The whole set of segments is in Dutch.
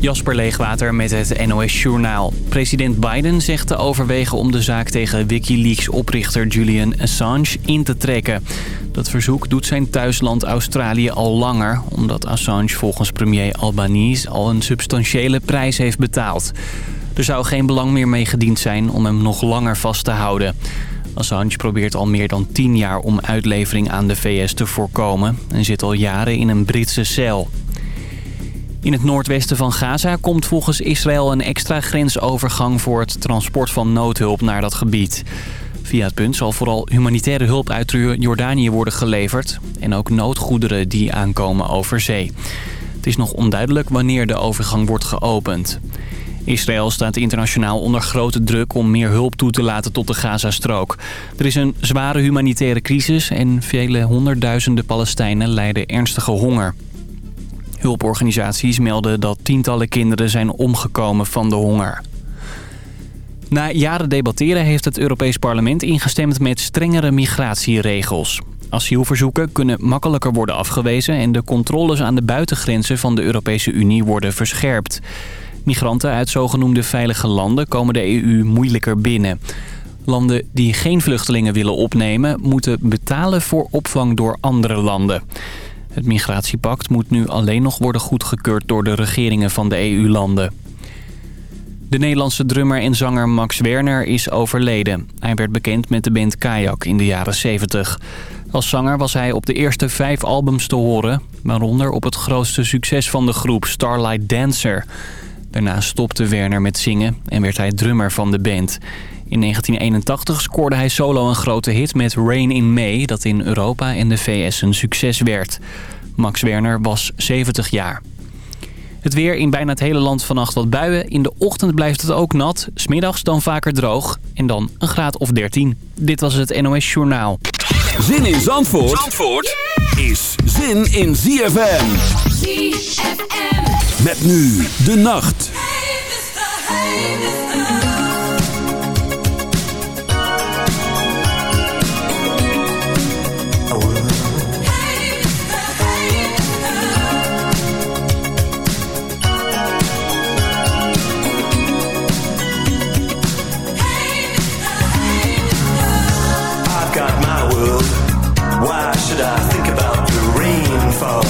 Jasper Leegwater met het NOS Journaal. President Biden zegt te overwegen om de zaak tegen Wikileaks-oprichter Julian Assange in te trekken. Dat verzoek doet zijn thuisland Australië al langer... omdat Assange volgens premier Albanese al een substantiële prijs heeft betaald. Er zou geen belang meer mee gediend zijn om hem nog langer vast te houden. Assange probeert al meer dan tien jaar om uitlevering aan de VS te voorkomen... en zit al jaren in een Britse cel. In het noordwesten van Gaza komt volgens Israël een extra grensovergang voor het transport van noodhulp naar dat gebied. Via het punt zal vooral humanitaire hulp uit Jordanië worden geleverd en ook noodgoederen die aankomen over zee. Het is nog onduidelijk wanneer de overgang wordt geopend. Israël staat internationaal onder grote druk om meer hulp toe te laten tot de Gazastrook. Er is een zware humanitaire crisis en vele honderdduizenden Palestijnen lijden ernstige honger. Hulporganisaties melden dat tientallen kinderen zijn omgekomen van de honger. Na jaren debatteren heeft het Europees Parlement ingestemd met strengere migratieregels. Asielverzoeken kunnen makkelijker worden afgewezen... en de controles aan de buitengrenzen van de Europese Unie worden verscherpt. Migranten uit zogenoemde veilige landen komen de EU moeilijker binnen. Landen die geen vluchtelingen willen opnemen... moeten betalen voor opvang door andere landen. Het migratiepact moet nu alleen nog worden goedgekeurd door de regeringen van de EU-landen. De Nederlandse drummer en zanger Max Werner is overleden. Hij werd bekend met de band Kayak in de jaren 70. Als zanger was hij op de eerste vijf albums te horen... waaronder op het grootste succes van de groep Starlight Dancer. Daarna stopte Werner met zingen en werd hij drummer van de band. In 1981 scoorde hij solo een grote hit met Rain in May... dat in Europa en de VS een succes werd. Max Werner was 70 jaar. Het weer in bijna het hele land vannacht wat buien. In de ochtend blijft het ook nat. Smiddags dan vaker droog. En dan een graad of 13. Dit was het NOS Journaal. Zin in Zandvoort, Zandvoort is zin in ZFM. ZFM. Met nu de nacht. I think about the rainfall?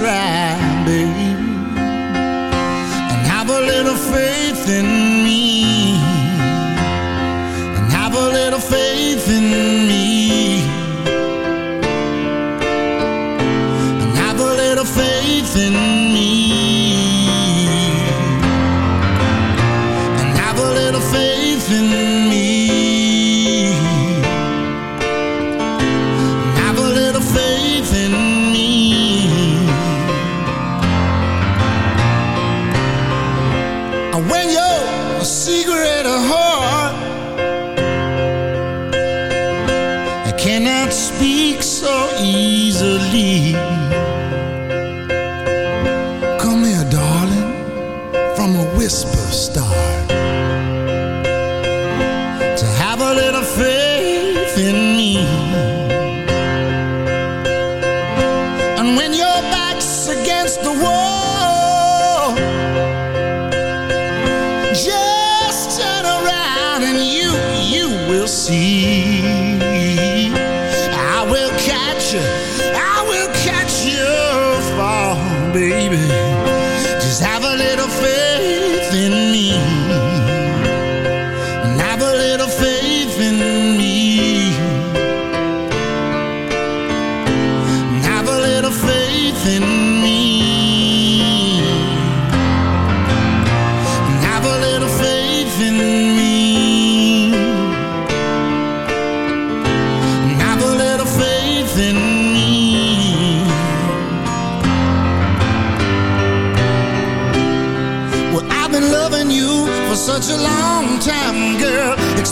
try, baby And have a little faith in me you. I will catch you fall, baby.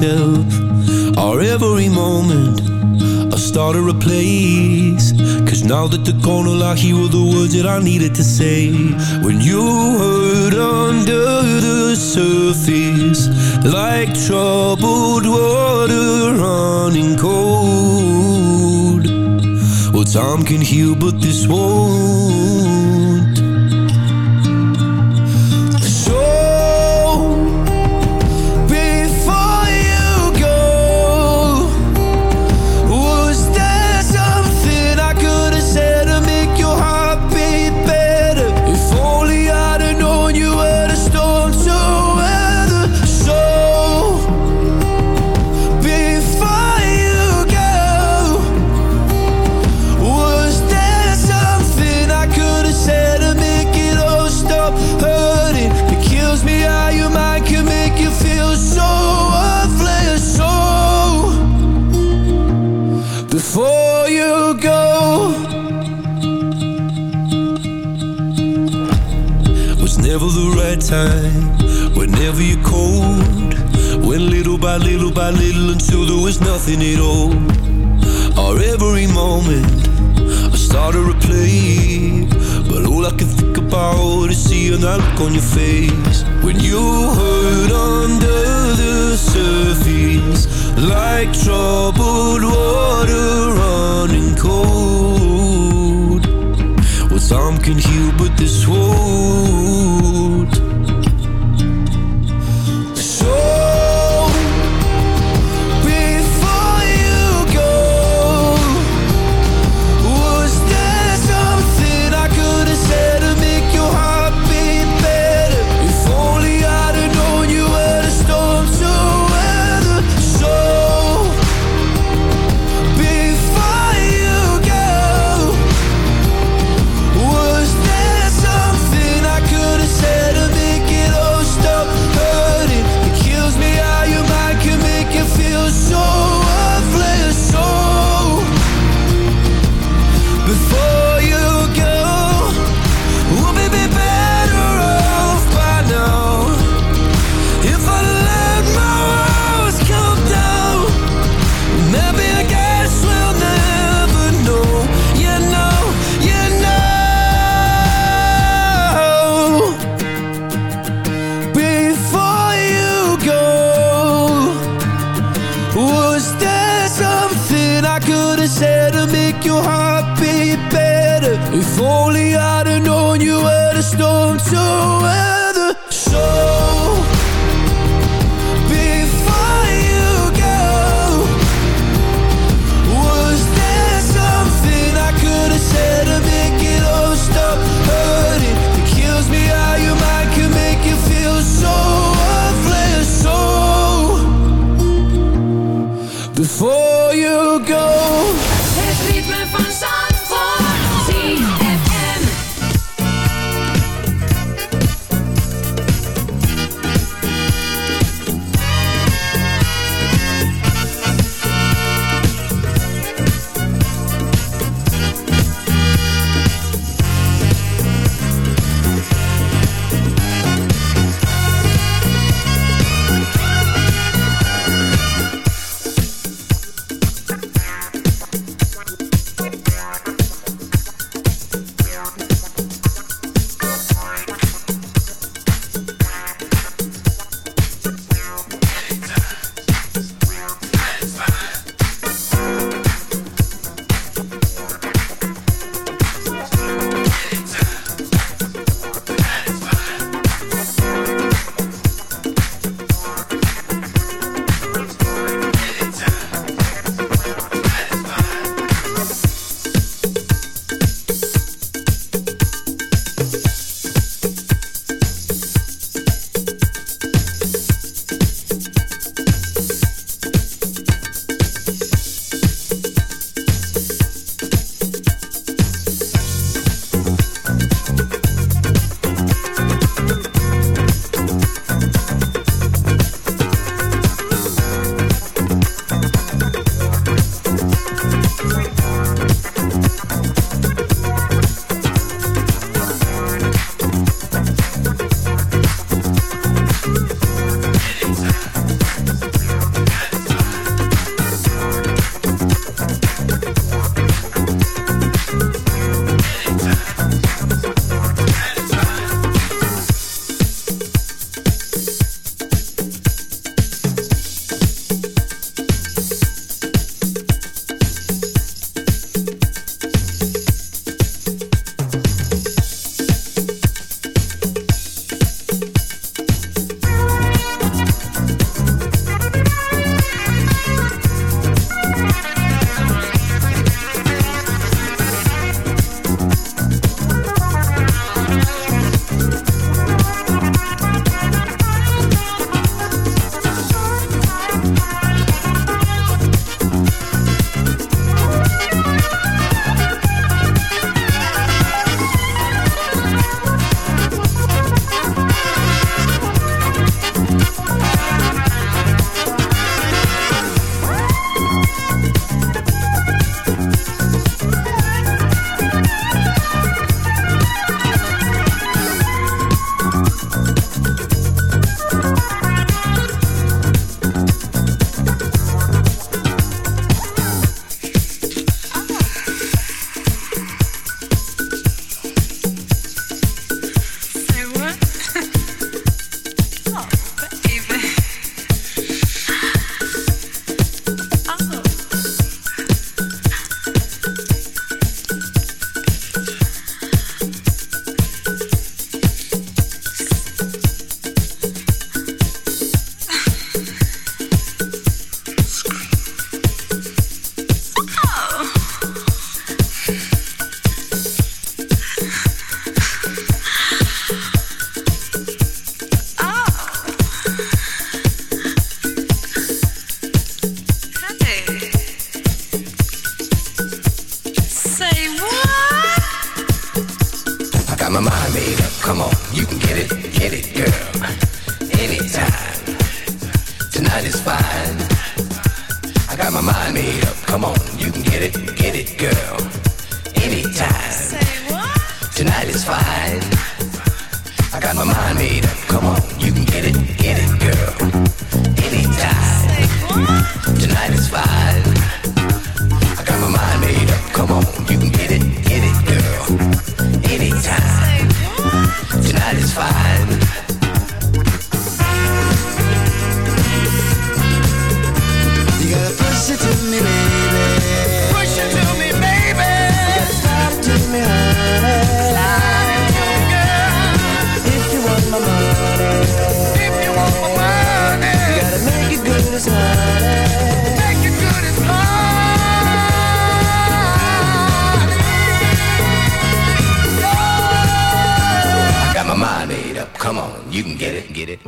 myself. Our every moment, I started a place. Cause now that the corner I hear all the words that I needed to say. When you hurt under the surface, like troubled water running cold. Well, time can heal, but this won't.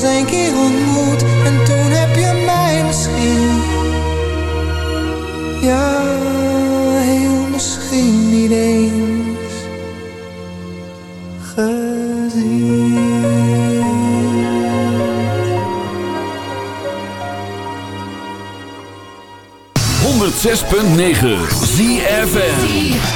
Pas een keer ontmoet en toen heb je mij misschien. Ja, heel misschien niet eens gezien. 106.9 ZFN